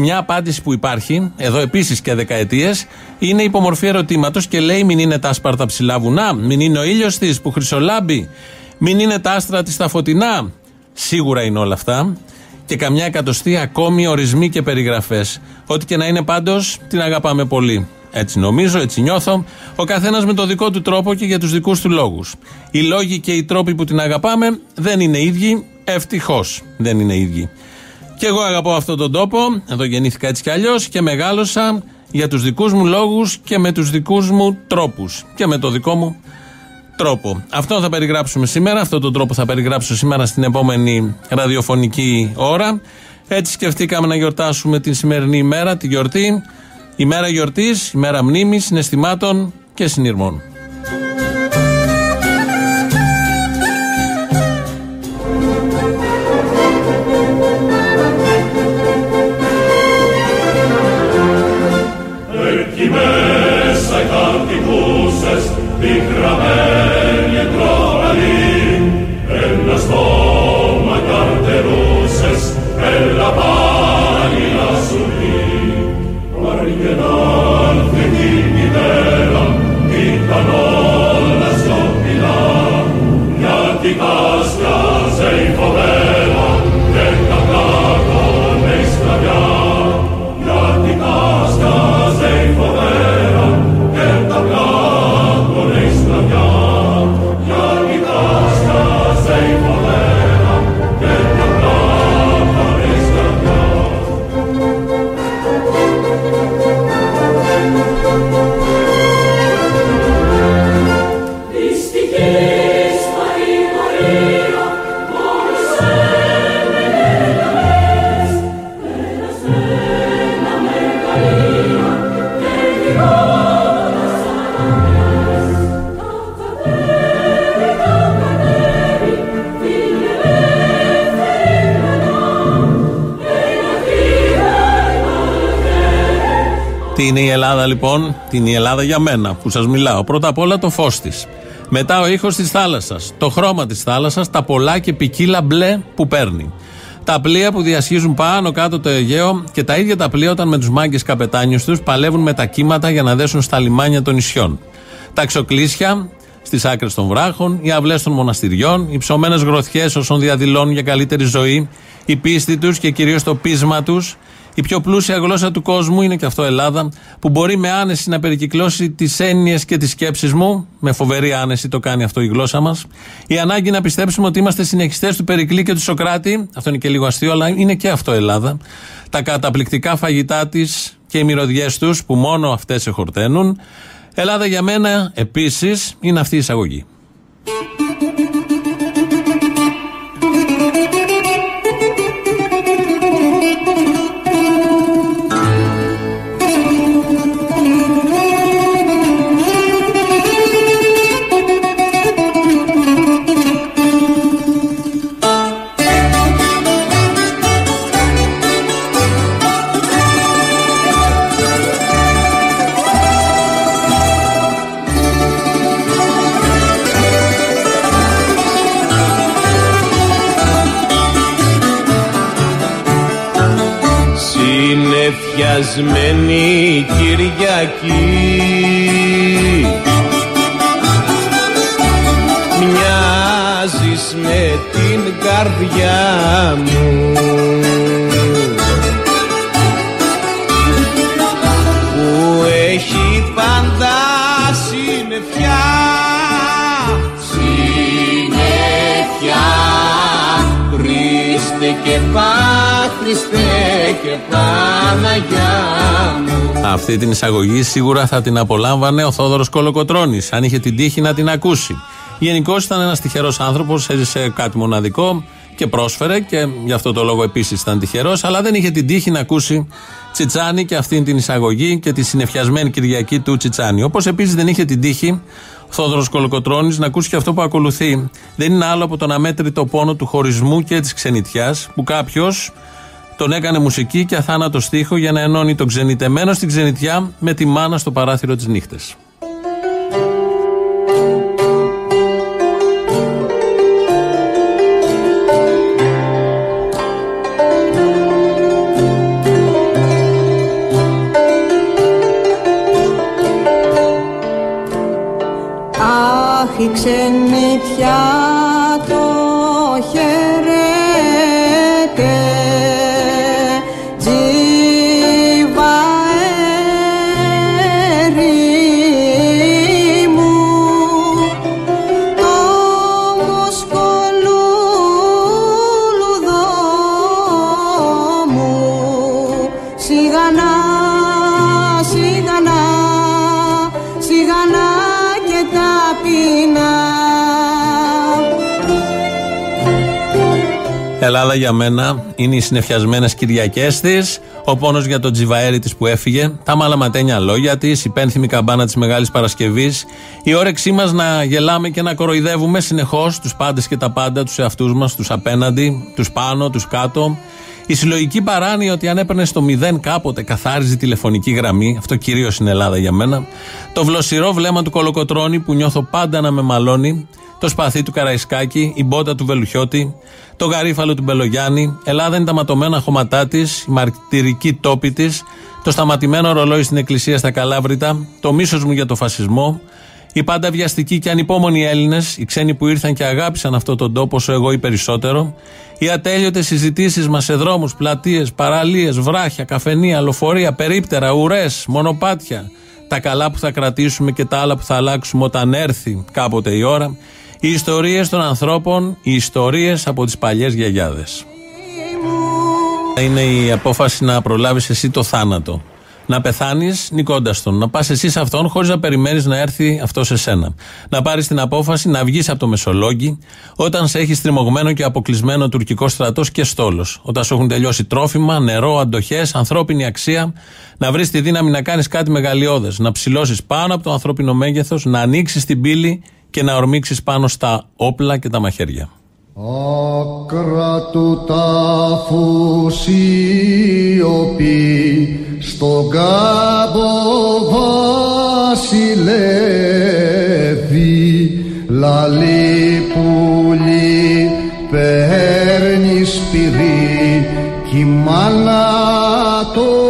Μια απάντηση που υπάρχει, εδώ επίσης και δεκαετίες, είναι υπομορφή ερωτήματος και λέει: Μην είναι τα άσπαρτα ψηλά βουνά, μην είναι ο ήλιος της που χρυσολάμπει, μην είναι τα άστρα της στα φωτεινά. Σίγουρα είναι όλα αυτά. Και καμιά εκατοστή ακόμη ορισμοί και περιγραφές. Ό,τι και να είναι πάντως, την αγαπάμε πολύ. Έτσι νομίζω, έτσι νιώθω. Ο καθένας με το δικό του τρόπο και για τους δικούς του λόγους. Οι λόγοι και οι τρόποι που την αγαπάμε δεν είναι ίδιοι. Ευτυχώς δεν είναι ίδιοι. Και εγώ αγαπώ αυτόν τον τόπο. Εδώ γεννήθηκα έτσι κι αλλιώς και μεγάλωσα για τους δικούς μου λόγους και με τους δικούς μου τρόπους. Και με το δικό μου τρόπο. Αυτό θα περιγράψουμε σήμερα. Αυτόν τον τρόπο θα περιγράψω σήμερα στην επόμενη ραδιοφωνική ώρα. Έτσι σκεφτήκαμε να γιορτάσουμε την σημερινή ημέρα, τη γιορτή. Ημέρα γιορτής, ημέρα μνήμης, συναισθημάτων και συνειρμών. Είναι η Ελλάδα λοιπόν, τι είναι η Ελλάδα για μένα που σας μιλάω. Πρώτα απ' όλα το φως της. Μετά ο ήχος της θάλασσας, το χρώμα της θάλασσας, τα πολλά και ποικίλα μπλε που παίρνει. Τα πλοία που διασχίζουν πάνω κάτω το Αιγαίο και τα ίδια τα πλοία όταν με τους μάγκες καπετάνιους τους παλεύουν με τα κύματα για να δέσουν στα λιμάνια των νησιών. Τα ξοκλήσια στις άκρες των βράχων, οι αυλές των μοναστηριών, οι ψωμένες γροθιές όσων διαδηλώνουν για καλύτερη ζωή, η πίστη τους και κυρίως το πείσμα τους, η πιο πλούσια γλώσσα του κόσμου είναι και αυτό Ελλάδα, που μπορεί με άνεση να περικυκλώσει τις έννοιες και τις σκέψεις μου. Με φοβερή άνεση το κάνει αυτό η γλώσσα μας. Η ανάγκη να πιστέψουμε ότι είμαστε συνεχιστές του Περικλή και του Σοκράτη. Αυτό είναι και λίγο αστείο, αλλά είναι και αυτό Ελλάδα. Τα καταπληκτικά φαγητά της και οι μυρωδιές τους, που μόνο αυτές εχορταίνουν. Ελλάδα για μένα επίσης είναι αυτή η εισαγωγή. Συνεφιασμένη Κυριακή. Μοιάζεις με την καρδιά μου. Που έχει πάντα συννεφιά. Συννεφιά. Χριστέ και Πά, Χριστέ και Παναγιά μου Αυτή την εισαγωγή σίγουρα θα την απολάμβανε ο Θόδωρος Κολοκοτρόνη, αν είχε την τύχη να την ακούσει. Γενικώς ήταν ένας τυχερός άνθρωπος, έζησε κάτι μοναδικό και πρόσφερε και γι' αυτό το λόγο επίσης ήταν τυχερός, αλλά δεν είχε την τύχη να ακούσει Τσιτσάνι και αυτήν την εισαγωγή και τη συνεφιασμένη Κυριακή του Τσιτσάνι. Όπως επίσης δεν είχε την τύχη ο Θόδωρος Κολοκοτρόνη να ακούσει και αυτό που ακολουθεί. Δεν είναι άλλο από τον αμέτρητο πόνο του χωρισμού και της ξενιτιάς που κάποιος τον έκανε μουσική και αθάνατο στίχο για να ενώνει τον ξενιτεμένο στην ξενιτιά με τη μάνα στο παράθυρο της νύχτα. Αχ, η ξενιτιά Ελλάδα για μένα είναι οι συνεφιασμένες Κυριακές της, ο πόνος για τον τζιβαέρι της που έφυγε, τα μαλαματένια λόγια της, η πένθυμη καμπάνα της Μεγάλης Παρασκευής, η όρεξή μας να γελάμε και να κοροϊδεύουμε συνεχώς τους πάντες και τα πάντα, τους εαυτούς μας, τους απέναντι, τους πάνω, τους κάτω. Η συλλογική παράνοια ότι αν έπαιρνες στο μηδέν κάποτε καθάριζε τηλεφωνική γραμμή, αυτό κυρίως είναι Ελλάδα για μένα. Το βλοσιρό βλέμμα του Κολοκοτρόνη που νιώθω πάντα να με μαλώνει. Το σπαθί του Καραϊσκάκη, η μπότα του Βελουχιώτη, το γαρίφαλο του Μπελογιάννη. Ελλάδα είναι τα ματωμένα χωματά της, η μαρτυρική τόπη της, το σταματημένο ρολόι στην εκκλησία στα Καλάβρητα, το μίσος μου για το φασισμό, οι πάντα βιαστικοί και ανυπόμονοι Έλληνες, οι ξένοι που ήρθαν και αγάπησαν αυτόν τον τόπο όσο εγώ ή περισσότερο, οι ατέλειωτες συζητήσεις μας σε δρόμους, πλατείες, παραλίες, βράχια, καφενεία, λοφορεία, περίπτερα, ουρές, μονοπάτια, τα καλά που θα κρατήσουμε και τα άλλα που θα αλλάξουμε όταν έρθει κάποτε η ώρα, οι ιστορίες των ανθρώπων, οι ιστορίες από τις παλιές γιαγιάδες. Είναι η απόφαση να προλάβεις εσύ το θάνατο. Να πεθάνεις νικώντας τον. Να πας εσύ σε αυτόν χωρίς να περιμένεις να έρθει αυτός σε σένα. Να πάρεις την απόφαση να βγεις από το Μεσολόγγι όταν σε έχεις στριμωγμένο και αποκλεισμένο τουρκικό στρατός και στόλος. Όταν σου έχουν τελειώσει τρόφιμα, νερό, αντοχές, ανθρώπινη αξία. Να βρεις τη δύναμη να κάνεις κάτι μεγαλειώδες. Να ψηλώσεις πάνω από το ανθρώπινο μέγεθος, να ανοίξεις την πύλη και να ορμήξεις πάνω στα όπλα και τα μαχαίρια. Άκρα του τάφου σιωπή στον κάμπο βασιλεύει λαλή πουλί παίρνει σπυρί κι η μάνα το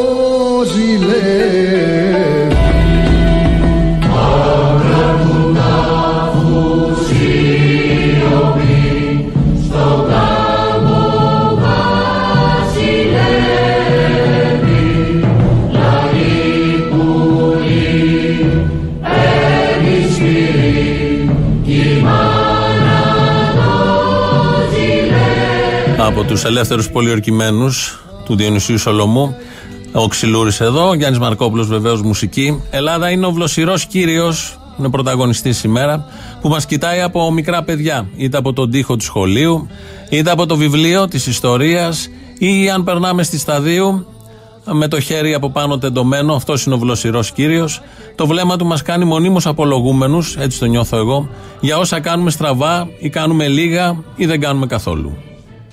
από τους ελεύθερους πολιορκημένους του Διονυσίου Σολομού. Ο Ξυλούρης εδώ, ο Γιάννης Μαρκόπουλος βεβαίως μουσική. Ελλάδα είναι ο βλοσιρό κύριος, είναι πρωταγωνιστής σήμερα, που μας κοιτάει από μικρά παιδιά. Είτε από τον τοίχο του σχολείου, είτε από το βιβλίο της ιστορίας, ή αν περνάμε στη σταδίου με το χέρι από πάνω τεντωμένο, αυτός είναι ο βλοσιρό κύριος. Το βλέμμα του μας κάνει μονίμως απολογούμενους, έτσι το νιώθω εγώ, για όσα κάνουμε στραβά ή κάνουμε λίγα ή δεν κάνουμε καθόλου.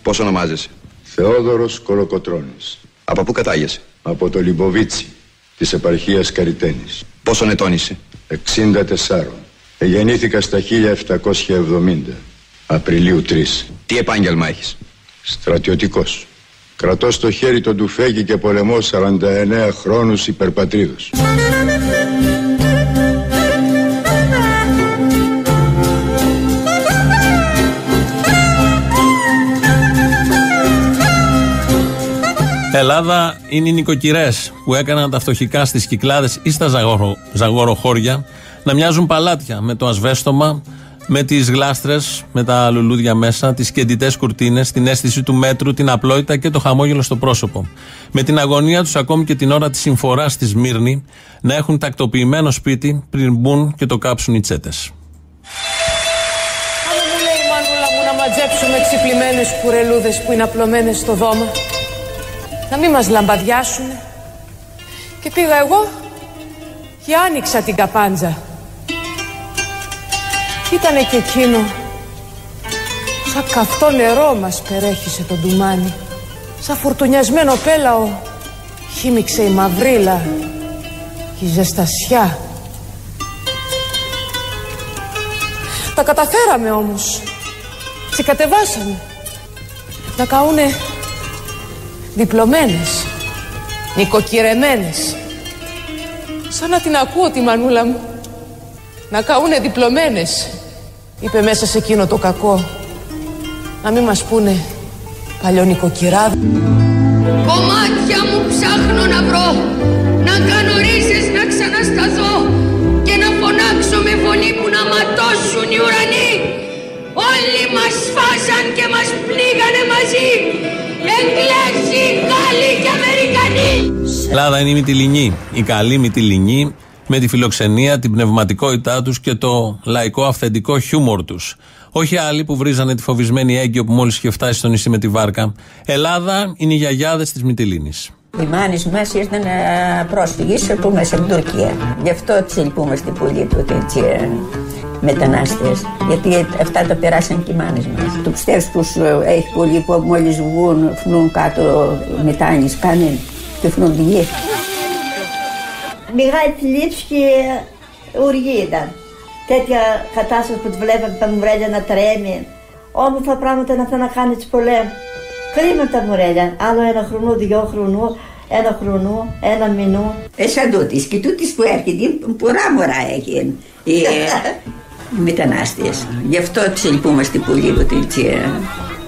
Πώς ονομάζεσαι; Θεόδωρος Κολοκοτρώνης Από πού κατάγεσαι; από το Λιμποβίτσι της επαρχίας Καριτένης Πόσον ετών είσαι; 64 Εγεννήθηκα στα 1770 Απριλίου 3 Τι επάγγελμα έχεις; Στρατιωτικός Κρατώ στο χέρι τον τουφέκι και πολεμώ 49 χρόνους υπερπατρίδος Ελλάδα είναι οι νοικοκυρές που έκαναν τα φτωχικά στις κυκλάδες ή στα ζαγορο, ζαγοροχώρια να μοιάζουν παλάτια με το ασβέστομα, με τις γλάστρες, με τα λουλούδια μέσα, τις κεντητέ κουρτίνες, την αίσθηση του μέτρου, την απλότητα και το χαμόγελο στο πρόσωπο. Με την αγωνία τους ακόμη και την ώρα της συμφοράς στη Σμύρνη να έχουν τακτοποιημένο σπίτι πριν μπουν και το κάψουν οι τσέτες. Άμα μου λέει η μανούλα μου να μαζέψουμε ξυπλημένες κουρελούδες που είναι απλωμένες στο δώμα να μην μας λαμπαδιάσουνε και πήγα εγώ και άνοιξα την καπάντζα Ήτανε και εκείνο σαν καυτό νερό μας περέχισε το ντουμάνι σαν φουρτουνιασμένο πέλαο χύμιξε η μαυρίλα και η ζεστασιά Τα καταφέραμε όμως. Ξεκατεβάσαμε. Να καούνε διπλωμένες, νοικοκυρεμένες. Σαν να την ακούω τη μανούλα μου. Να καούνε διπλωμένες, Είπε μέσα σε εκείνο το κακό να μην μας πούνε παλιό νοικοκυρά. Κομμάτια μου ψάχνω να βρω Να κάνω ρίζες να ξανασταθώ Και να φωνάξω με φωνή που να ματώσουν οι ουρανοί Όλοι μας φάσαν και μας πλήγανε μαζί Ελλάδα είναι η Μυτιλινή. Η καλή Μυτιλινή με τη φιλοξενία, την πνευματικότητά τους και το λαϊκό αυθεντικό χιούμορ τους. Όχι άλλοι που βρίζανε τη φοβισμένη έγκυο που μόλις είχε φτάσει στο νησί με τη βάρκα. Ελλάδα είναι οι γιαγιάδες της Μυτιλίνης. Οι μάνες μας ήρθαν πρόσφυγες που μέσα από την Τουρκία. Γι' αυτό τις λυπούμαστε πολύ τότε έτσι ε, μετανάστες. Γιατί αυτά τα περάσαν και οι μάνες μας. Το πιστεύεις πως ε, έχεις πολύ που μόλις βγουν, φνούν κάτω μετάνοιες, κάνε και φνούν τη γη. Μεγάλη θλίψη και οργή ήταν. Τέτοια κατάσταση που τη βλέπαμε τα μουρέλια να τρέμει. Όμορφα πράγματα να θέλουν να κάνει τις πολέμου. Κρίμα τα μουρέλια. Άλλο ένα χρονό, δυο χρονού, ένα χρονό, ένα μηνό. Ε, σαν τούτης και τούτης που έρχεται, πολλά μωρά έχει οι, οι μετανάστες. Γι' αυτό τις λυπούμαστε πολύ που τις ε,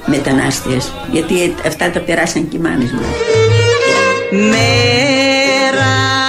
μετανάστες. Γιατί αυτά τα περάσαν και οι μάνες μας. Μέρα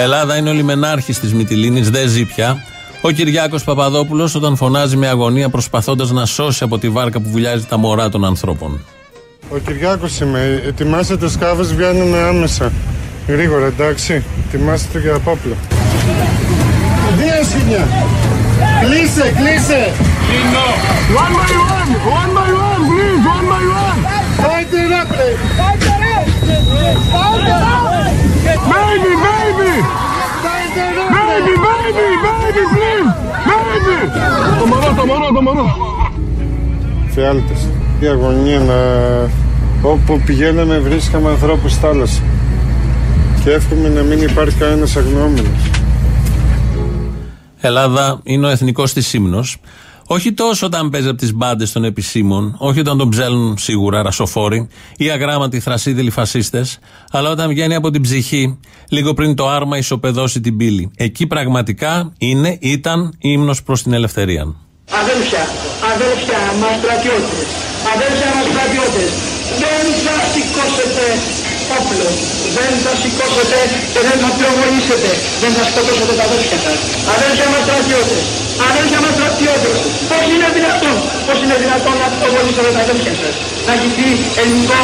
Ελλάδα είναι ο λιμενάρχης της Μυτιλίνης, δεν ζει πια. Ο Κυριάκος Παπαδόπουλος όταν φωνάζει με αγωνία προσπαθώντας να σώσει από τη βάρκα που βουλιάζει τα μωρά των ανθρώπων. Ο Κυριάκος είμαι. Ετοιμάσετε σκάβες, βγαίνουμε άμεσα. Γρήγορα, εντάξει. Ετοιμάστε για απόπλο. Δύο σημεία. Κλείσε, κλείσε. One by one, one by one, please, one by one. Fight it up, please. Baby, baby. Baby, baby, baby, please. Baby. Το μωρό, το μωρό, το μωρό. Φιάλτες. Η αγωνία να... Όπου πηγαίναμε βρίσκαμε ανθρώπους στη θάλασσα. Και εύχομαι να μην υπάρχει κανένας αγνοούμενος. Ελλάδα είναι ο εθνικός της ύμνος. Όχι τόσο όταν παίζει από τις μπάντες των επισήμων, όχι όταν τον ψέλνουν σίγουρα ρασοφόροι ή αγράμματοι θρασίδηλοι φασίστες, αλλά όταν βγαίνει από την ψυχή, λίγο πριν το άρμα ισοπεδώσει την πύλη. Εκεί πραγματικά είναι, ήταν ύμνος προς την ελευθερία. Αδέλφια, αδέλφια μας στρατιώτες, αδέλφια μας στρατιώτες, δεν θα σηκώσετε όπλο, δεν θα σηκώσετε και δεν θα πυροβολήσετε, δεν θα σκοτώσετε τα αδέλφια σας. Αδέλφια μας στρατιώτες, αδέλφια μας είναι δυνατόν να πυροβολήσετε τα αδέλφια σας, να γυθεί ελληνικό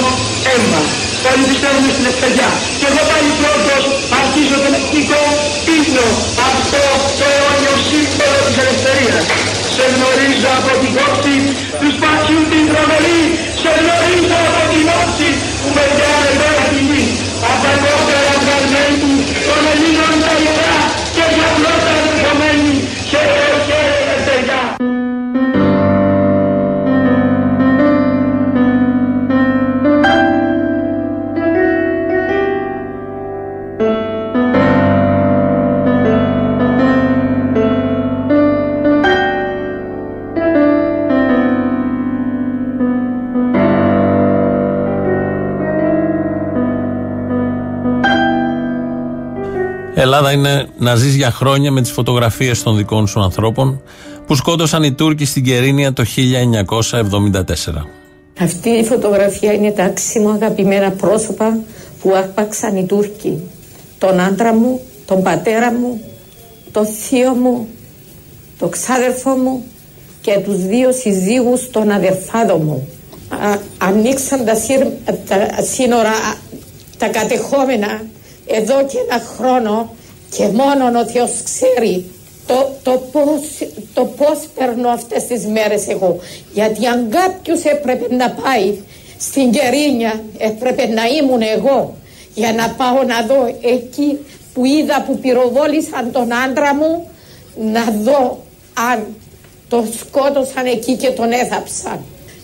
αίμα. Όλοι πιστεύουμε στην ελευθεριά. Και εγώ πάλι πρώτος αρχίζω τον εθνικό ύμνο, αυτό το αιώνιο σύμβολο της ελευθερίας. Σε γνωρίζω από την κόψη τους σπασιού την τρομερή. Σε γνωρίζω από την όψη που με πιάνε τώρα τη γη. Από τα κόκκαλα βγαλμένου των Ελλήνων τα ιερά Ελλάδα είναι να ζει για χρόνια με τις φωτογραφίες των δικών σου ανθρώπων που σκότωσαν οι Τούρκοι στην Κερίνια το 1974. Αυτή η φωτογραφία είναι τα άξιμο αγαπημένα πρόσωπα που άρπαξαν οι Τούρκοι. Τον άντρα μου, τον πατέρα μου, τον θείο μου, τον ξάδερφό μου και τους δύο συζύγους των αδερφάδων μου. Α, ανοίξαν τα, σύρ- τα σύνορα, α, τα κατεχόμενα εδώ και ένα χρόνο και μόνον ο Θεός ξέρει το, το, πώς, το πώς περνώ αυτές τις μέρες εγώ. Γιατί αν κάποιος έπρεπε να πάει στην Κερίνια έπρεπε να ήμουν εγώ για να πάω να δω εκεί που είδα που πυροβόλησαν τον άντρα μου να δω αν τον σκότωσαν εκεί και τον έδαψαν.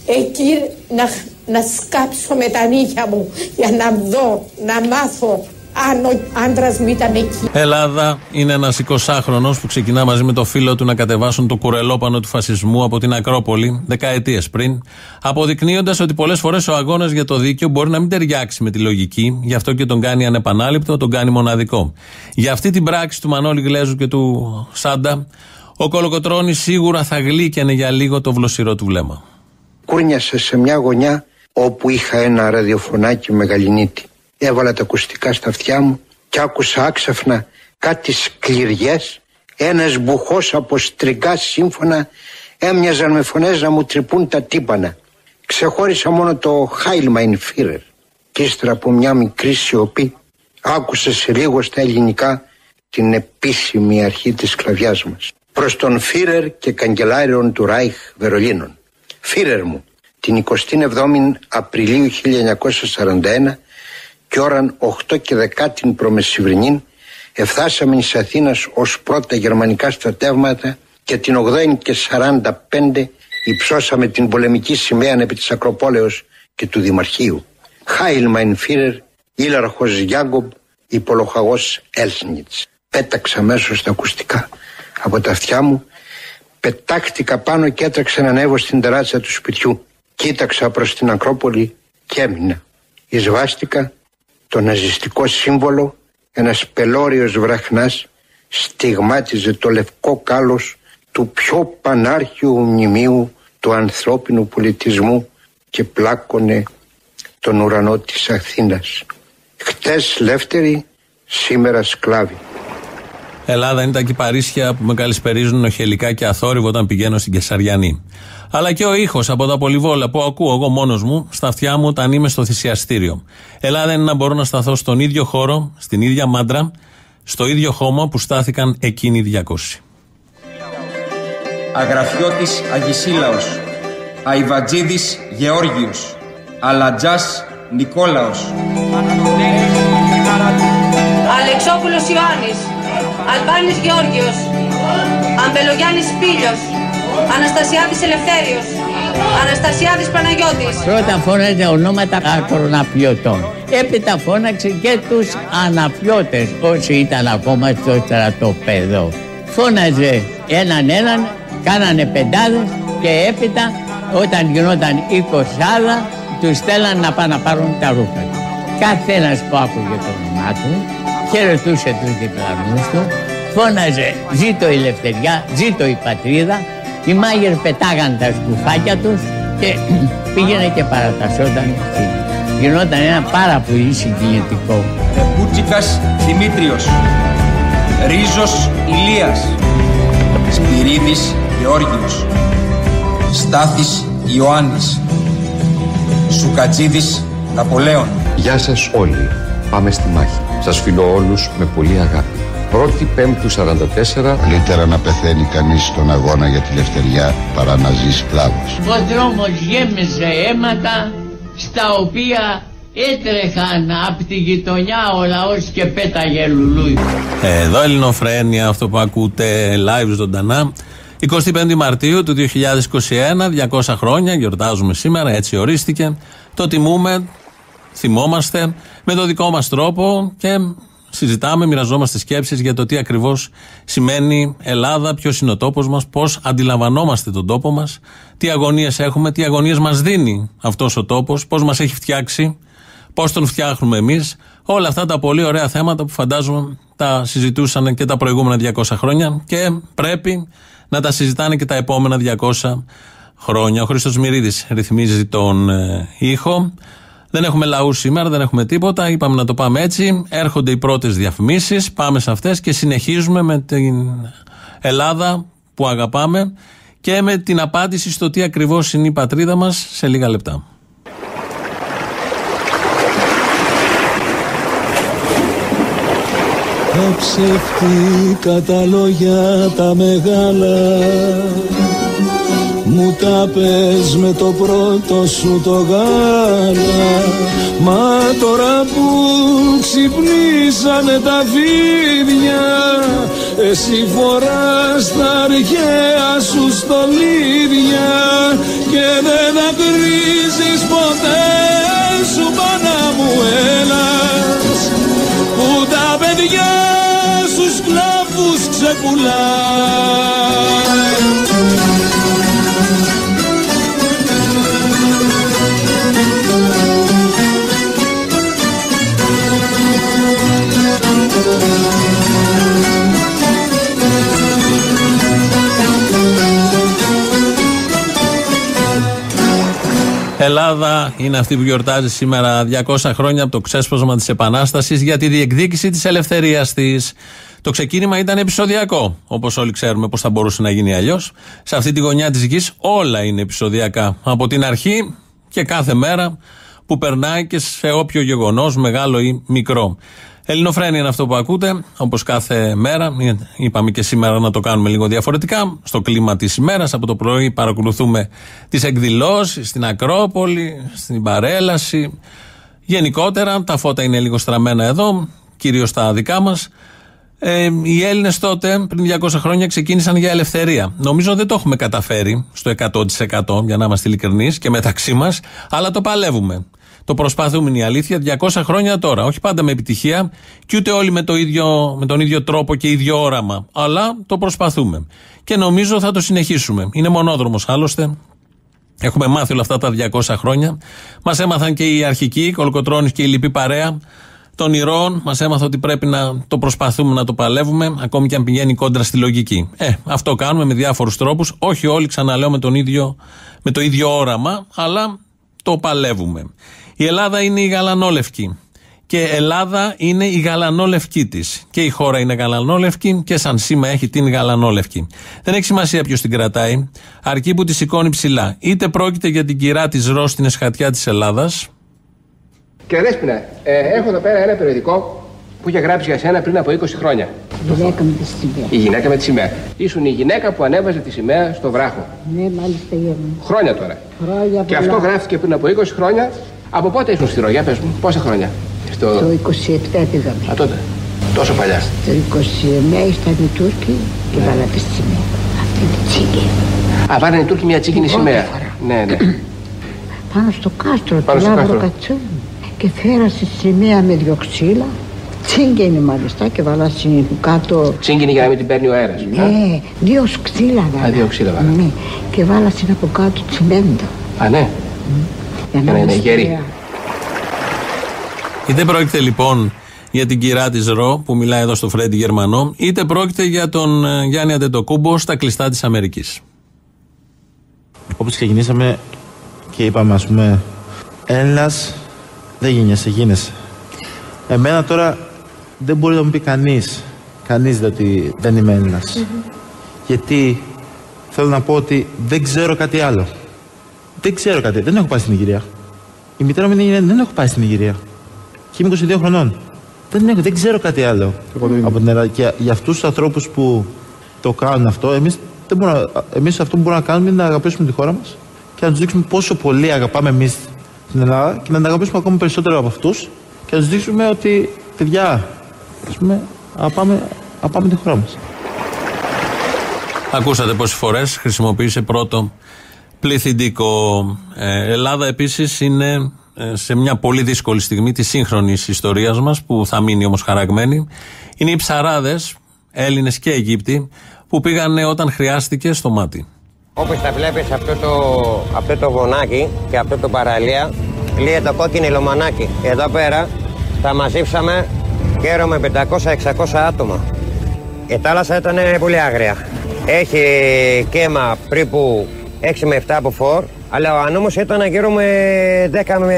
Εκεί να, να σκάψω με τα νύχια μου για να δω, να μάθω αν ο άντρας μου ήταν εκεί. Ελλάδα είναι ένας 20χρονο που ξεκινά μαζί με το φίλο του να κατεβάσουν το κουρελόπανο του φασισμού από την Ακρόπολη δεκαετίες πριν, αποδεικνύοντας ότι πολλές φορές ο αγώνας για το δίκαιο μπορεί να μην ταιριάξει με τη λογική, γι' αυτό και τον κάνει ανεπανάληπτο, τον κάνει μοναδικό. Για αυτή την πράξη του Μανώλη Γλέζου και του Σάντα, ο Κολοκοτρόνη σίγουρα θα γλύκαινε για λίγο το βλοσιρό του βλέμμα. Κούρνιασα σε μια γωνιά όπου είχα ένα ραδιοφωνάκι μεγαλυνίτη. Έβαλα τα ακουστικά στα αυτιά μου και άκουσα άξαφνα κάτι σκληριές, ένας μπουχός από στριγγά σύμφωνα έμοιαζαν με φωνές να μου τρυπούν τα τύπανα. Ξεχώρισα μόνο το Heil mein Führer και ύστερα από μια μικρή σιωπή άκουσα σε λίγο στα ελληνικά την επίσημη αρχή της σκλαβιάς μας. Προς τον Φίρερ και καγκελάριον του Ράιχ Βερολίνων. Φίρερ μου, την 27η Απριλίου 1941 και ώραν 8 και 10 την προμεσηβρινή εφθάσαμε εις Αθήνας ως πρώτα γερμανικά στρατεύματα και την 8η και 45 υψώσαμε την πολεμική σημαία επί της Ακροπόλεως και του Δημαρχείου. Χάιλ mein Führer, Ήλαρχος Γιάγκομπ, υπολοχαγός Έλσνιτς. Πέταξα μέσω στα ακουστικά από τα αυτιά μου, πετάχτηκα πάνω και έτρεξα να ανέβω στην τεράστια του σπιτιού. Κοίταξα προς την Ακρόπολη και έμεινα. Εισβάστηκα το ναζιστικό σύμβολο, ένας πελώριος βραχνάς στιγμάτιζε το λευκό κάλος του πιο πανάρχιου μνημείου του ανθρώπινου πολιτισμού και πλάκωνε τον ουρανό της Αθήνας. Χτες λεύτεροι, σήμερα σκλάβοι. Ελλάδα είναι τα κυπαρίσια που με καλησπερίζουν νοχελικά και αθόρυβο όταν πηγαίνω στην Κεσαριανή. Αλλά και ο ήχος από τα πολυβόλα που ακούω εγώ μόνος μου στα αυτιά μου όταν είμαι στο θυσιαστήριο. Ελλάδα είναι να μπορώ να σταθώ στον ίδιο χώρο, στην ίδια μάντρα, στο ίδιο χώμα που στάθηκαν εκείνοι οι 200. Αγραφιώτης Αγισίλαος Αϊβατζίδης Γεώργιος Αλατζάς Νικόλαος Αλεξόπουλος Ιωάννης Αλβάνης Γεώργιος Αμπελογιάννης Πίλιος Αναστασιάδης Ελευθέριος Αναστασιάδης Παναγιώτης Πρώτα φώναζε ονόματα ακροναφιωτών. Έπειτα φώναξε και τους αναφιώτες όσοι ήταν ακόμα στο στρατοπέδο. Φώναζε έναν έναν, κάνανε πεντάδες και έπειτα όταν γινόταν εικοσάδα τους στέλναν να πάνε να πάρουν τα ρούχα τους. Κάθε ένας που άκουγε το όνομά του χαιρετούσε τους διπλανούς του φώναζε ζήτω η ελευθεριά, ζήτω η πατρίδα οι μάγειρ πετάγαν τα σκουφάκια τους και πήγαινε και παρατασσόταν εκεί. Γινόταν ένα πάρα πολύ συγκινητικό. Μπούτσικας Δημήτριος Ρίζος Ηλίας Σπυρίδης Γεώργιος Στάθης Ιωάννης Σουκατζίδης Ναπολέων Γεια σας όλοι. Πάμε στη μάχη. Σας φιλώ όλους με πολύ αγάπη. 1η Πέμπτου 44 Καλύτερα να πεθαίνει κανείς στον αγώνα για τη ελευθεριά παρά να ζει σκλάβος. Ο δρόμος γέμιζε αίματα στα οποία έτρεχαν από τη γειτονιά ο λαός και πέταγε λουλούι. Εδώ Ελληνοφρένια, αυτό που ακούτε live ζωντανά. 25 Μαρτίου του 2021, 200 χρόνια, γιορτάζουμε σήμερα, έτσι ορίστηκε. Το τιμούμε, θυμόμαστε με το δικό μας τρόπο και συζητάμε, μοιραζόμαστε σκέψεις για το τι ακριβώς σημαίνει Ελλάδα, ποιος είναι ο τόπος μας, πώς αντιλαμβανόμαστε τον τόπο μας, τι αγωνίες έχουμε, τι αγωνίες μας δίνει αυτός ο τόπος, πώς μας έχει φτιάξει, πώς τον φτιάχνουμε εμείς. Όλα αυτά τα πολύ ωραία θέματα που φαντάζομαι τα συζητούσαν και τα προηγούμενα 200 χρόνια και πρέπει να τα συζητάνε και τα επόμενα 200 χρόνια. Ο Χρήστος Μυρίδης ρυθμίζει τον ε, ήχο. Δεν έχουμε λαούς σήμερα, δεν έχουμε τίποτα. Είπαμε να το πάμε έτσι. Έρχονται οι πρώτες διαφημίσεις. Πάμε σε αυτές και συνεχίζουμε με την Ελλάδα που αγαπάμε και με την απάντηση στο τι ακριβώς είναι η πατρίδα μας σε λίγα λεπτά. τα ψεύτικα τα λόγια τα μεγάλα μου τα πες με το πρώτο σου το γάλα. Μα τώρα που ξυπνήσανε τα φίδια Εσύ φοράς τα αρχαία σου στολίδια Και δεν θα κρίζεις ποτέ σου πάνω μου έλας. Που τα παιδιά σου σκλάβους ξεκουλάς Ελλάδα είναι αυτή που γιορτάζει σήμερα 200 χρόνια από το ξέσπασμα της Επανάστασης για τη διεκδίκηση της ελευθερίας της. Το ξεκίνημα ήταν επεισοδιακό, όπως όλοι ξέρουμε πώ θα μπορούσε να γίνει αλλιώς. Σε αυτή τη γωνιά της γης όλα είναι επεισοδιακά. Από την αρχή και κάθε μέρα που περνάει και σε όποιο γεγονός, μεγάλο ή μικρό. Ελληνοφρένη είναι αυτό που ακούτε, όπως κάθε μέρα. Είπαμε και σήμερα να το κάνουμε λίγο διαφορετικά. Στο κλίμα της ημέρας, από το πρωί παρακολουθούμε τις εκδηλώσεις στην Ακρόπολη, στην παρέλαση. Γενικότερα, τα φώτα είναι λίγο στραμμένα εδώ, κυρίως τα δικά μας. Ε, οι Έλληνες τότε, πριν 200 χρόνια, ξεκίνησαν για ελευθερία. Νομίζω δεν το έχουμε καταφέρει στο 100% για να είμαστε ειλικρινείς και μεταξύ μας, αλλά το παλεύουμε. Το προσπαθούμε είναι η αλήθεια 200 χρόνια τώρα. Όχι πάντα με επιτυχία και ούτε όλοι με, το ίδιο, με τον ίδιο τρόπο και ίδιο όραμα. Αλλά το προσπαθούμε. Και νομίζω θα το συνεχίσουμε. Είναι μονόδρομος άλλωστε. Έχουμε μάθει όλα αυτά τα 200 χρόνια. Μας έμαθαν και οι αρχικοί, οι Κολοκοτρόνη και η λοιπή παρέα των ηρώων. Μας έμαθαν ότι πρέπει να το προσπαθούμε να το παλεύουμε, ακόμη και αν πηγαίνει κόντρα στη λογική. Ε, αυτό κάνουμε με διάφορους τρόπους. Όχι όλοι, ξαναλέω, με, τον ίδιο, με το ίδιο όραμα, αλλά το παλεύουμε. Η Ελλάδα είναι η γαλανόλευκη. Και Ελλάδα είναι η γαλανόλευκή της. Και η χώρα είναι γαλανόλευκη και σαν σήμα έχει την γαλανόλευκη. Δεν έχει σημασία ποιος την κρατάει, αρκεί που τη σηκώνει ψηλά. Είτε πρόκειται για την κυρά της Ρος στην εσχατιά της Ελλάδας. Κύριε Δέσποινα, ε, έχω εδώ πέρα ένα περιοδικό που είχε γράψει για σένα πριν από 20 χρόνια. Γυναίκα με τη σημαία. Η γυναίκα με τη σημαία. Ήσουν η γυναίκα που ανέβαζε τη σημαία στο βράχο. Ναι, μάλιστα ήμουν. Χρόνια τώρα. Χρόνια Και πολλά. αυτό γράφτηκε πριν από 20 χρόνια. Από πότε ήσουν στη Ρογιά, πες μου, πόσα χρόνια; Στο... Το 27 πήγαμε. Α, τότε. Τόσο παλιά. Το 29 ήρθαν οι Τούρκοι και Ναι. βάλατε τη σημαία. Αυτή είναι η τσίγκη. Α, βάλανε οι Τούρκοι μια τσίκινη Την σημαία. πρώτη φορά. Ναι, ναι. Πάνω στο κάστρο, Πάνω του στο Λάβρο κάστρο. Κατσούνη. Και φέρασε σημαία με δυο ξύλα. Τσίγκαινε μάλιστα και βάλασε κάτω. Τσίγκινη για να μην την παίρνει ο αέρας. Ναι, δύο ξύλα βάλα. Α, δύο ξύλα βάλα. Ναι, και βάλασε από κάτω τσιμέντο. Α, ναι. Για Για να είναι είμαστε γερή. ωραία. Είτε πρόκειται λοιπόν για την κυρά της Ρο που μιλάει εδώ στο Φρέντι Γερμανό, είτε πρόκειται για τον ε, Γιάννη Αντετοκούμπο στα κλειστά της Αμερικής. Όπως ξεκινήσαμε και είπαμε ας πούμε Έλληνας δεν γίνεσαι, γίνεσαι. Εμένα τώρα δεν μπορεί να μου πει κανείς, κανείς δε ότι δεν είμαι Έλληνας. Γιατί θέλω να πω ότι δεν ξέρω κάτι άλλο. Δεν ξέρω κάτι, δεν έχω πάει στην Ιγυρία. Η μητέρα μου είναι Ιγυρία, δεν έχω πάει στην Ιγυρία. Και είμαι 22 χρονών. Δεν, έχω, δεν ξέρω κάτι άλλο από την Ελλάδα. Και για αυτούς τους ανθρώπους που το κάνουν αυτό, εμείς, δεν μπορούμε, να- εμείς αυτό που μπορούμε να κάνουμε είναι να αγαπήσουμε τη χώρα μας και να τους δείξουμε πόσο πολύ αγαπάμε εμείς την Ελλάδα και να την αγαπήσουμε ακόμα περισσότερο από αυτούς και να τους δείξουμε ότι, παιδιά, ας πούμε, αγαπάμε, αγαπάμε τη χώρα μας. Ακούσατε πόσες φορές χρησιμοποίησε πρώτο πληθυντικό. Ε, Ελλάδα επίσης είναι ε, σε μια πολύ δύσκολη στιγμή της σύγχρονης ιστορίας μας, που θα μείνει όμως χαραγμένη. Είναι οι ψαράδες, Έλληνες και Αιγύπτιοι, που πήγανε όταν χρειάστηκε στο μάτι. Όπως τα βλέπεις αυτό το, αυτό το γονάκι και αυτό το παραλία λύε το κόκκινο λομανάκι. Εδώ πέρα τα μαζίψαμε γύρω με 500-600 άτομα. Η θάλασσα ήταν πολύ άγρια. Έχει κέμα περίπου 6 με 7 από φόρ, αλλά ο ανώμος ήταν γύρω με 10 με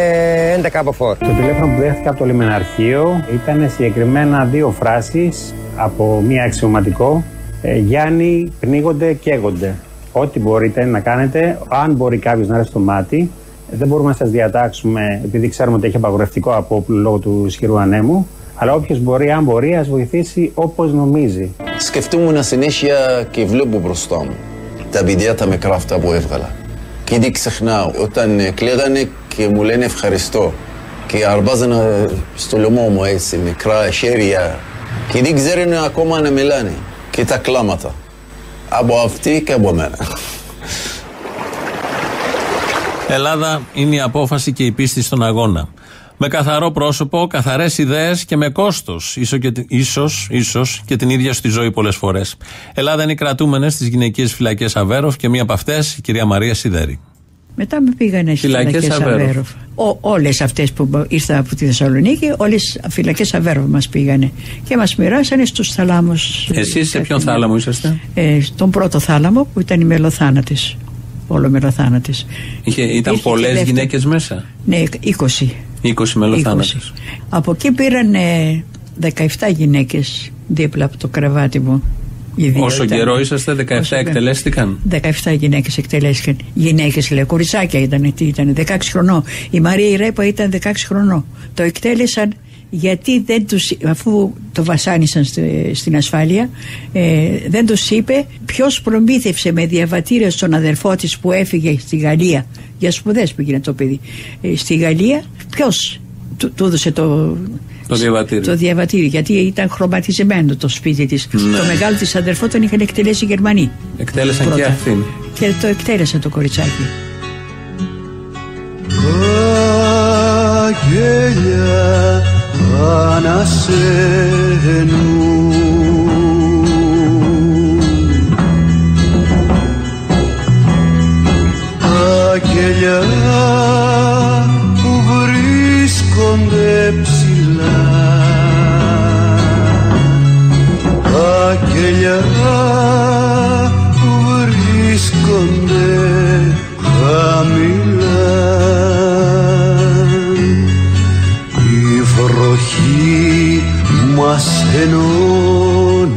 11 από φόρ. Το τηλέφωνο που δέχτηκα από το λιμεναρχείο ήταν συγκεκριμένα δύο φράσεις από μία αξιωματικό. Ε, Γιάννη, πνίγονται, καίγονται. Ό,τι μπορείτε να κάνετε, αν μπορεί κάποιος να έρθει στο μάτι, δεν μπορούμε να σας διατάξουμε, επειδή ξέρουμε ότι έχει απαγορευτικό απόπλου λόγω του ισχυρού ανέμου, Αλλά όποιος μπορεί, αν μπορεί, ας βοηθήσει όπως νομίζει. Σκεφτόμουν συνέχεια και βλέπω μπροστά μου τα βιντεά τα μικρά αυτά που έβγαλα. Και ήδη ξεχνάω όταν ε, κλαίγανε και μου λένε ευχαριστώ. Και αρπάζανε στο λαιμό μου έτσι μικρά χέρια. Και δεν ξέρουν ακόμα να μιλάνε. Και τα κλάματα. Από αυτή και από μένα. Ελλάδα είναι η απόφαση και η πίστη στον αγώνα. Με καθαρό πρόσωπο, καθαρές ιδέες και με κόστος. ίσως ίσως και την ίδια στη ζωή πολλές φορές. Ελλάδα είναι οι κρατούμενες στις γυναικείες φυλακές Αβέροφ και μία από αυτές η κυρία Μαρία Σιδέρη. Μετά με πήγανε στις Φυλακές φυλακές Αβέροφ. Αβέροφ. Όλες αυτές που ήρθαν από τη Θεσσαλονίκη, όλες φυλακές Αβέροφ μας πήγανε. Και μας μοιράσανε στους θάλαμους. Εσείς σε ποιον θάλαμο είσαστε, Ε, στον πρώτο θάλαμο που ήταν η μελοθάνατης. Όλο μελοθάνατης. Είχε, Ήταν Ήρθε πολλές και δεύτερη. γυναίκες μέσα; Ναι, 20. 20 μελοθάνατε. 20. Από εκεί πήραν ε, 17 γυναίκες δίπλα από το κρεβάτι μου. Οι δύο Όσο ήταν. καιρό είσαστε, 17 Όσο- εκτελέστηκαν; 17 γυναίκες εκτελέστηκαν. Γυναίκες, λέει, κοριτσάκια ήταν, τι ήταν, 16 χρονών. Η Μαρία η Ρέπα ήταν 16 χρονών. Το εκτέλεσαν γιατί δεν τους, αφού το βασάνισαν στη- στην ασφάλεια, ε, δεν τους είπε ποιος προμήθευσε με διαβατήριο στον αδερφό της που έφυγε στη Γαλλία. Για σπουδές πήγαινε το παιδί. Ε, στη Γαλλία, ποιος του, του έδωσε το, Το διαβατήριο. το διαβατήριο, γιατί ήταν χρωματισμένο το σπίτι της. Ναι. Το μεγάλο της αδερφό τον είχαν εκτελέσει οι Γερμανοί. Εκτέλεσαν και Πρώτα. αυτήν. Και το εκτέλεσε το κοριτσάκι. Αγγέλια ανασένουν Αγγέλια που βρίσκονται ψηλά. Αγγέλια που βροχή μας ενώνει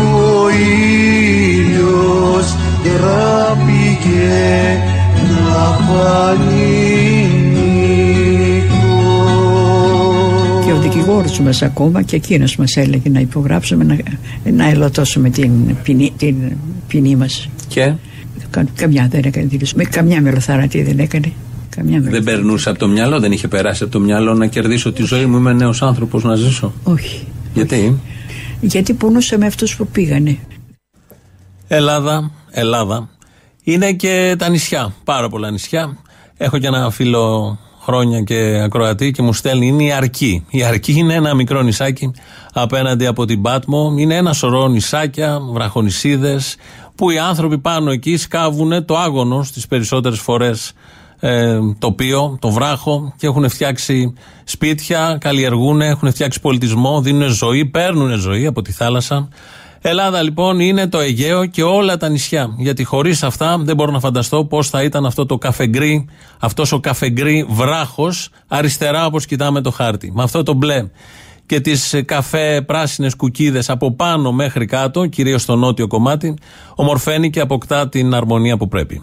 ο ήλιος τράπηκε να Και ο δικηγόρος μας ακόμα και εκείνος μας έλεγε να υπογράψουμε να, να ελωτώσουμε την ποινή, την ποινή μας. Και; Κα- καμιά δεν έκανε δήλωση. Με καμιά μελοθαρατή δεν έκανε. Καμιά δεν περνούσε από το μυαλό, δεν είχε περάσει από το μυαλό να κερδίσω τη ζωή μου. Είμαι νέος άνθρωπος να ζήσω. Όχι. Γιατί; Γιατί πονούσε με αυτούς που πήγανε. Ελλάδα, Ελλάδα. Είναι και τα νησιά. Πάρα πολλά νησιά. Έχω και ένα φίλο χρόνια και ακροατή και μου στέλνει είναι η Αρκή. Η Αρκή είναι ένα μικρό νησάκι απέναντι από την Πάτμο. Είναι ένα σωρό νησάκια, βραχονισίδες που οι άνθρωποι πάνω εκεί σκάβουν το άγωνο στις περισσότερες φορές ε, τοπίο, το βράχο και έχουν φτιάξει σπίτια, καλλιεργούν, έχουν φτιάξει πολιτισμό, δίνουν ζωή, παίρνουν ζωή από τη θάλασσα. Ελλάδα λοιπόν είναι το Αιγαίο και όλα τα νησιά. Γιατί χωρίς αυτά δεν μπορώ να φανταστώ πώς θα ήταν αυτό το καφεγκρί, αυτός ο καφεγκρί βράχος αριστερά όπως κοιτάμε το χάρτη. Με αυτό το μπλε και τις καφέ πράσινες κουκίδες από πάνω μέχρι κάτω, κυρίως στο νότιο κομμάτι, ομορφαίνει και αποκτά την αρμονία που πρέπει.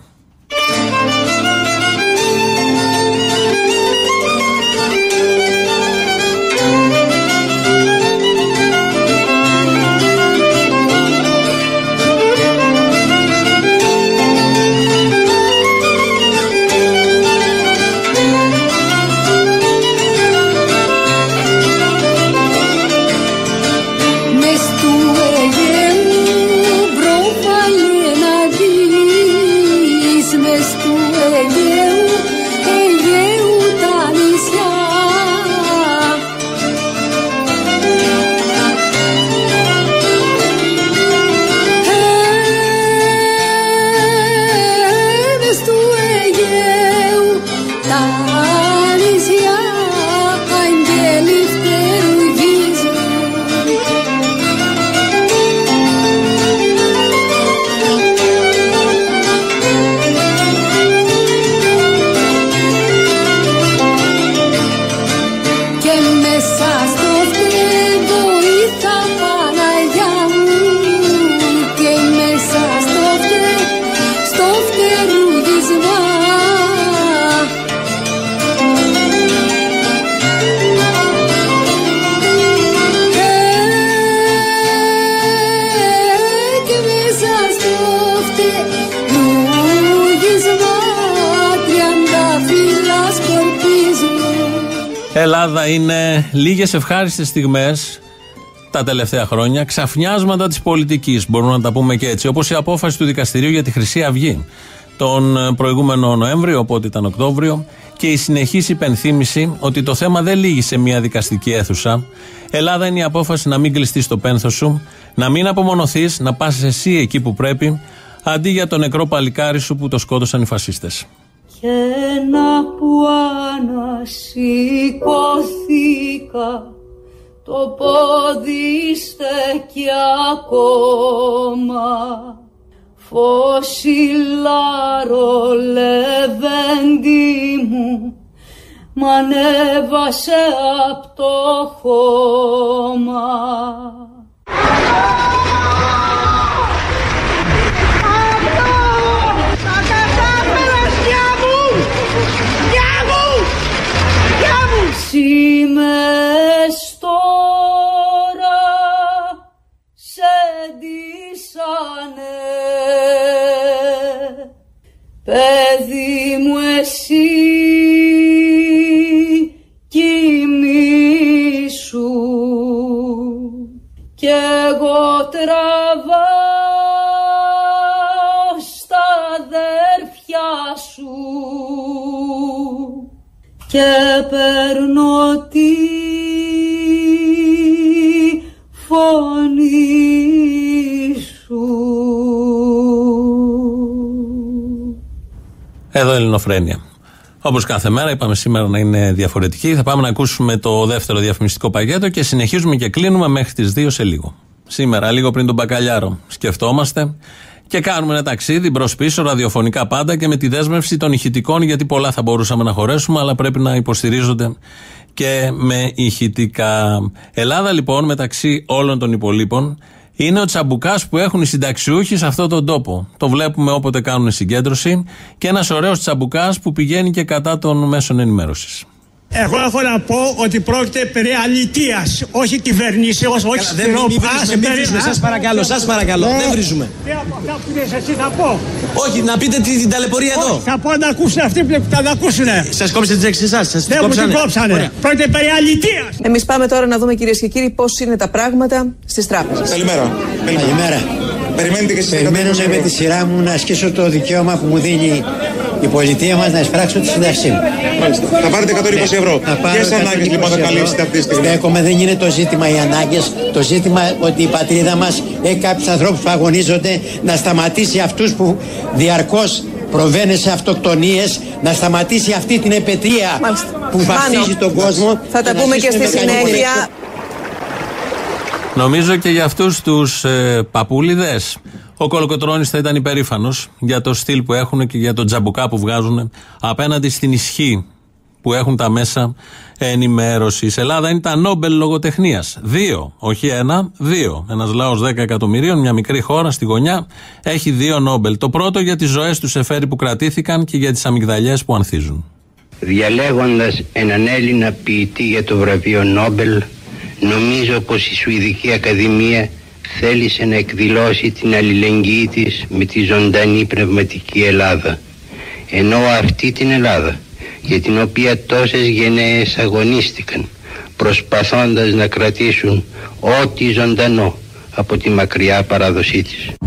Ελλάδα είναι λίγες ευχάριστες στιγμές τα τελευταία χρόνια, ξαφνιάσματα της πολιτικής, μπορούμε να τα πούμε και έτσι, όπως η απόφαση του δικαστηρίου για τη Χρυσή Αυγή τον ε, προηγούμενο Νοέμβριο, οπότε ήταν Οκτώβριο, και η συνεχής υπενθύμηση ότι το θέμα δεν λύγει σε μια δικαστική αίθουσα. Ελλάδα είναι η απόφαση να μην κλειστεί στο πένθος σου, να μην απομονωθείς, να πας εσύ εκεί που πρέπει, αντί για το νεκρό παλικάρι σου που το σκότωσαν οι φασίστες. Και να που ανασηκωθήκα το πόδι στέκει ακόμα Φωσιλάρο λεβέντι μου μ' ανέβασε απ' το χώμα. Παιδί μου εσύ κοιμήσου κι εγώ τραβάω στα αδέρφια σου. Και παίρνω Ελληνοφρένια. Όπως κάθε μέρα, είπαμε σήμερα να είναι διαφορετική. Θα πάμε να ακούσουμε το δεύτερο διαφημιστικό πακέτο και συνεχίζουμε και κλείνουμε μέχρι τις 2 σε λίγο. Σήμερα, λίγο πριν τον Μπακαλιάρο, σκεφτόμαστε και κάνουμε ένα ταξίδι μπρο-πίσω, ραδιοφωνικά πάντα και με τη δέσμευση των ηχητικών, γιατί πολλά θα μπορούσαμε να χωρέσουμε, αλλά πρέπει να υποστηρίζονται και με ηχητικά. Ελλάδα, λοιπόν, μεταξύ όλων των υπολείπων, είναι ο τσαμπουκά που έχουν οι συνταξιούχοι σε αυτόν τον τόπο. Το βλέπουμε όποτε κάνουν συγκέντρωση και ένα ωραίο τσαμπουκά που πηγαίνει και κατά των μέσων ενημέρωση. Εγώ έχω να πω ότι πρόκειται περί αλητίας, όχι κυβερνήσεως, όχι Καλά, δεν- μην βρίζουμε, μην βρίζουμε, σας παρακαλώ, σας παρακαλώ, δεν βρίζουμε. Τι από αυτά που λες εσύ θα πω. Όχι, να πείτε την, την ταλαιπωρία εδώ. Όχι, θα πω να ακούσουν αυτοί που θα τα ακούσουνε. Σας κόψε την τζέξη εσάς, σας την Δεν μου την κόψανε. κόψανε. Ωραία. Πρόκειται περί αλητίας. Εμείς πάμε τώρα να δούμε κυρίες και κύριοι πώς είναι τα πράγματα στις τράπεζες. Καλημέρα. Καλημέρα. Περιμένετε και εσείς Περιμένω 120 με ευρώ. τη σειρά μου να ασκήσω το δικαίωμα που μου δίνει η πολιτεία μας να εισπράξω τη σύνταξή μου. Μάλιστα. Θα πάρετε 120 ευρώ. Θα πάρω Ποιες ανάγκες 120 λοιπόν θα ευρώ. καλύψετε αυτής τη στιγμή; Στέκομαι, δεν είναι το ζήτημα οι ανάγκες. Το ζήτημα ότι η πατρίδα μας έχει κάποιους ανθρώπους που αγωνίζονται να σταματήσει αυτούς που διαρκώς προβαίνουν σε αυτοκτονίες, να σταματήσει αυτή την επαιτία που βαφτίζει Μάνο, τον κόσμο. Θα τα να πούμε και ζήσουμε στη με καλή συνέχεια. Νομίζω και για αυτούς τους ε, παππούλιδες. Ο Κολοκοτρόνη θα ήταν υπερήφανος για το στυλ που έχουν και για το τζαμπουκά που βγάζουν απέναντι στην ισχύ που έχουν τα μέσα ενημέρωσης. Ελλάδα είναι τα Νόμπελ λογοτεχνίας. Δύο, όχι ένα, δύο. Ένας λαός 10 εκατομμυρίων, μια μικρή χώρα στη γωνιά, έχει δύο Νόμπελ. Το πρώτο για τις ζωές τους Σεφέρι που κρατήθηκαν και για τις αμυγδαλιές που ανθίζουν. Διαλέγοντας έναν Έλληνα ποιητή για το βραβείο Νόμπελ, νομίζω πως η Σουηδική Ακαδημία θέλησε να εκδηλώσει την αλληλεγγύη της με τη ζωντανή πνευματική Ελλάδα. Ενώ αυτή την Ελλάδα, για την οποία τόσες γενναίες αγωνίστηκαν, προσπαθώντας να κρατήσουν ό,τι ζωντανό από τη μακριά παράδοσή της.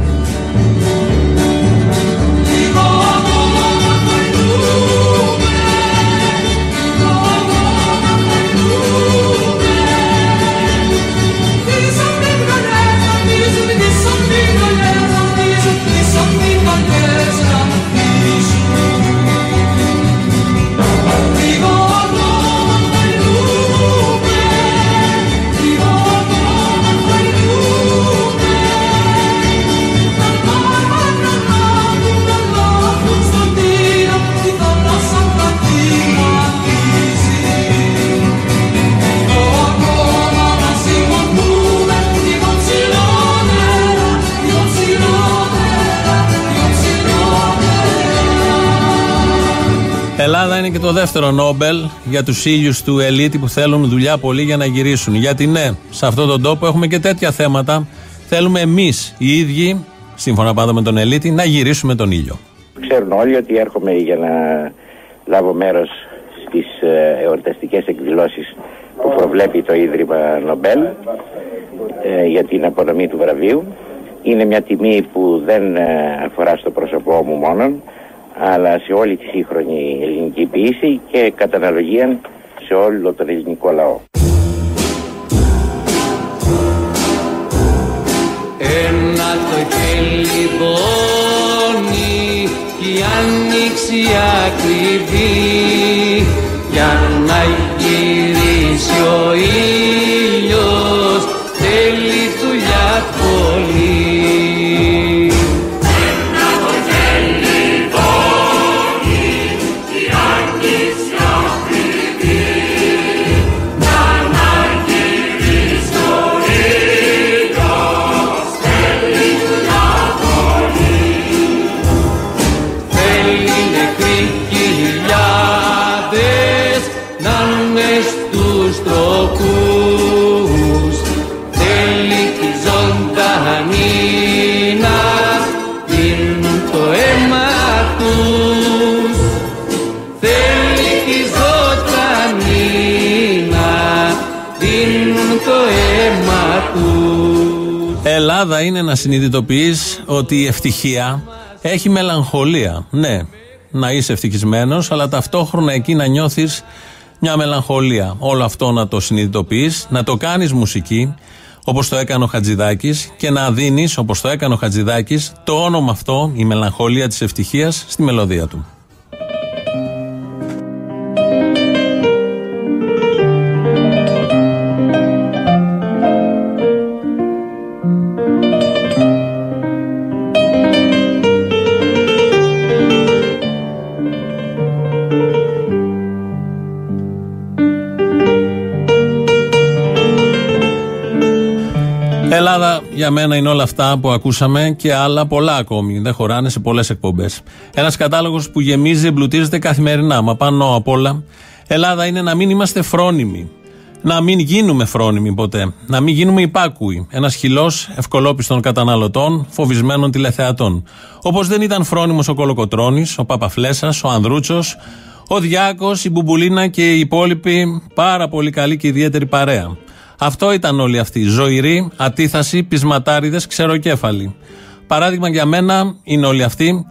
Είναι και το δεύτερο Νόμπελ για τους ήλιους του ελίτη που θέλουν δουλειά πολύ για να γυρίσουν. Γιατί ναι, σε αυτόν τον τόπο έχουμε και τέτοια θέματα. Θέλουμε εμείς οι ίδιοι, σύμφωνα πάντα με τον ελίτη, να γυρίσουμε τον ήλιο. Ξέρουν όλοι ότι έρχομαι για να λάβω μέρος στις ε, εορταστικές εκδηλώσεις που προβλέπει το Ίδρυμα Νομπέλ ε, για την απονομή του βραβείου. Είναι μια τιμή που δεν ε, αφορά στο πρόσωπό μου μόνον, αλλά σε όλη τη σύγχρονη ελληνική ποιήση και κατά αναλογία σε όλο τον ελληνικό λαό. Ένα το χέλι πόνι κι η άνοιξη ακριβή για να γυρίσει ο ήλιος Ελλάδα είναι να συνειδητοποιείς ότι η ευτυχία έχει μελαγχολία. Ναι, να είσαι ευτυχισμένος, αλλά ταυτόχρονα εκεί να νιώθεις μια μελαγχολία. Όλο αυτό να το συνειδητοποιείς, να το κάνεις μουσική, όπως το έκανε ο Χατζηδάκης, και να δίνεις, όπως το έκανε ο Χατζηδάκης, το όνομα αυτό, η μελαγχολία της ευτυχίας, στη μελωδία του. Για μένα είναι όλα αυτά που ακούσαμε και άλλα πολλά ακόμη. Δεν χωράνε σε πολλές εκπομπές. Ένας κατάλογος που γεμίζει, εμπλουτίζεται καθημερινά. Μα πάνω απ' όλα, Ελλάδα είναι να μην είμαστε φρόνιμοι. Να μην γίνουμε φρόνιμοι ποτέ. Να μην γίνουμε υπάκουοι. Ένας χυλός ευκολόπιστων καταναλωτών, φοβισμένων τηλεθεατών. Όπως δεν ήταν φρόνιμος ο Κολοκοτρόνη, ο Παπαφλέσσα, ο Ανδρούτσος, ο Διάκος, η Μπουμπουλίνα και οι υπόλοιποι πάρα πολύ καλή και ιδιαίτερη παρέα. Αυτό ήταν όλοι αυτοί. Ζωηροί, ατίθαση, πεισματάριδες, ξεροκέφαλοι. Παράδειγμα για μένα είναι όλοι αυτοί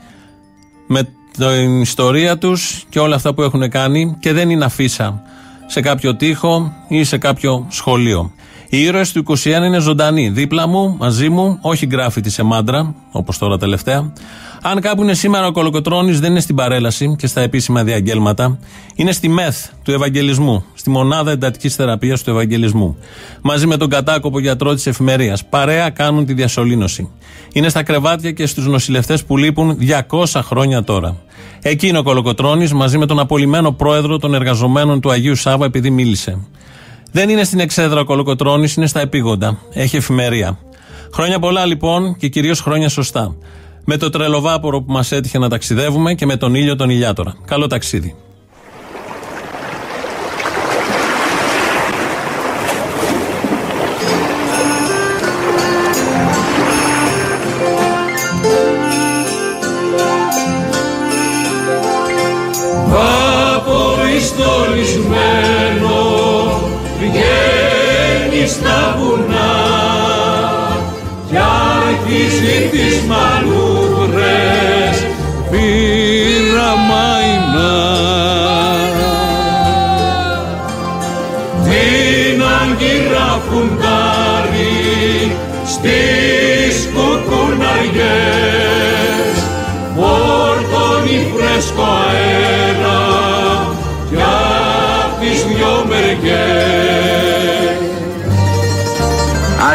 με την ιστορία τους και όλα αυτά που έχουν κάνει και δεν είναι αφίσα σε κάποιο τοίχο ή σε κάποιο σχολείο. Οι ήρωες του 21 είναι ζωντανοί. Δίπλα μου, μαζί μου, όχι γκράφιτι σε μάντρα, όπως τώρα τελευταία. Αν κάπου είναι σήμερα ο Κολοκοτρόνη, δεν είναι στην παρέλαση και στα επίσημα διαγγέλματα. Είναι στη ΜΕΘ του Ευαγγελισμού, στη μονάδα εντατικής θεραπείας του Ευαγγελισμού. Μαζί με τον κατάκοπο γιατρό της εφημερίας. Παρέα κάνουν τη διασωλήνωση. Είναι στα κρεβάτια και στους νοσηλευτές που λείπουν 200 χρόνια τώρα. Εκεί είναι ο Κολοκοτρόνη μαζί με τον απολυμμένο πρόεδρο των εργαζομένων του Αγίου Σάβα επειδή μίλησε. Δεν είναι στην εξέδρα ο Κολοκοτρόνη, είναι στα επίγοντα. Έχει εφημερία. Χρόνια πολλά λοιπόν και κυρίως χρόνια σωστά. Με το τρελοβάπορο που μας έτυχε να ταξιδεύουμε και με τον ήλιο τον ηλιάτορα. Καλό ταξίδι.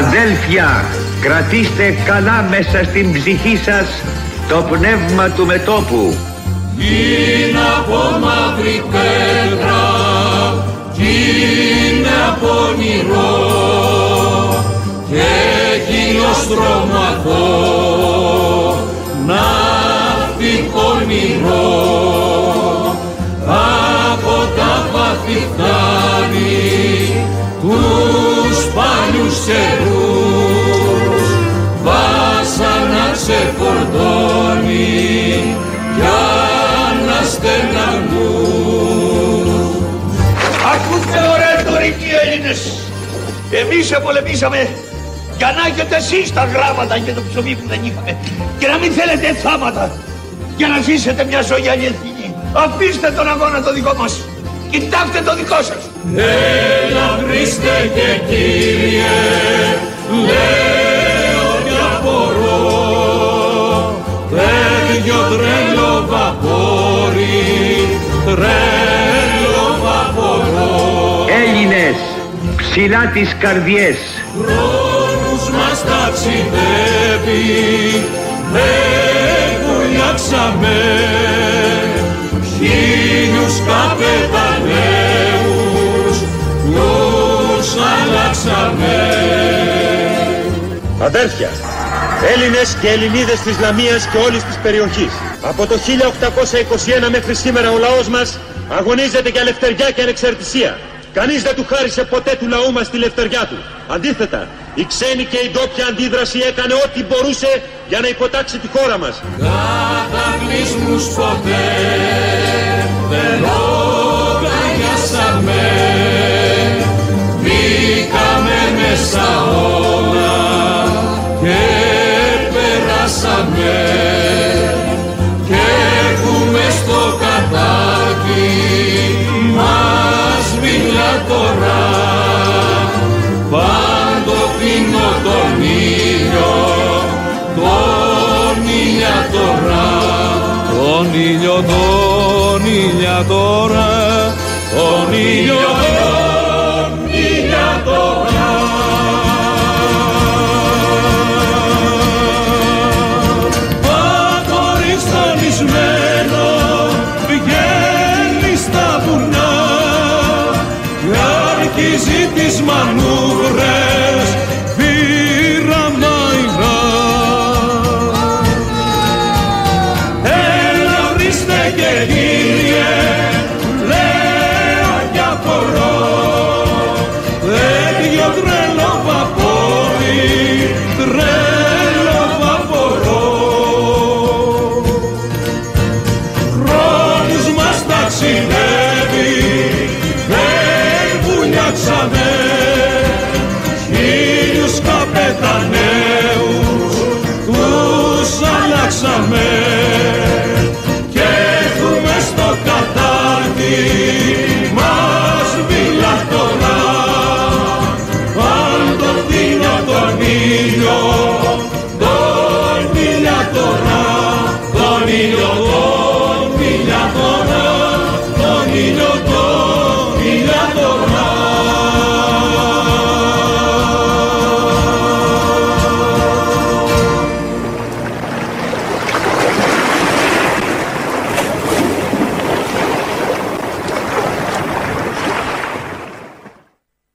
Αδέλφια, κρατήστε καλά μέσα στην ψυχή σας το πνεύμα του μετόπου. Είναι από μαύρη πέτρα κι είναι από όνειρο και χιλιοστρώμο αθώο ναυτικό όνειρο από τα πάθη φτάνει τους παλιούς καιρούς βάσανα ξεφορτώνει για να στεναγνούν Είμαστε ωραίοι τωρικοί Έλληνες. Εμείς επολεμήσαμε για να έχετε εσείς τα γράμματα και το ψωμί που δεν είχαμε. Και να μην θέλετε θάματα για να ζήσετε μια ζωή αληθινή. Αφήστε τον αγώνα το δικό μας. Κοιτάξτε το δικό σας. Έλα Χριστέ και Κύριε, λέω κι απορώ, τέτοιο τρέλο βαπόρι, τρέλο βαπορώ. Έλληνες, ψηλά τις καρδιές, Χρόνους μας ταξιδεύει, δεν βουλιάξαμε, χίλιους καπεταναίους, Αδέρφια, Έλληνες και Ελληνίδες της Λαμίας και όλης της περιοχής. Από το 1821 μέχρι σήμερα ο λαός μας αγωνίζεται για ελευθεριά και ανεξαρτησία. Κανείς δεν του χάρισε ποτέ του λαού μας τη ελευθεριά του. Αντίθετα, η ξένη και η ντόπια αντίδραση έκανε ό,τι μπορούσε για να υποτάξει τη χώρα μας. Κατακλυσμούς ποτέ δεν λογαριάσαμε Μπήκαμε μέσα όλα Τον ήλιο, τον ήλια τώρα, τον ήλιο, τον ήλια τώρα. Πατοριστανισμένο βγαίνει στα βουνά κι αρχίζει τις μανούβρες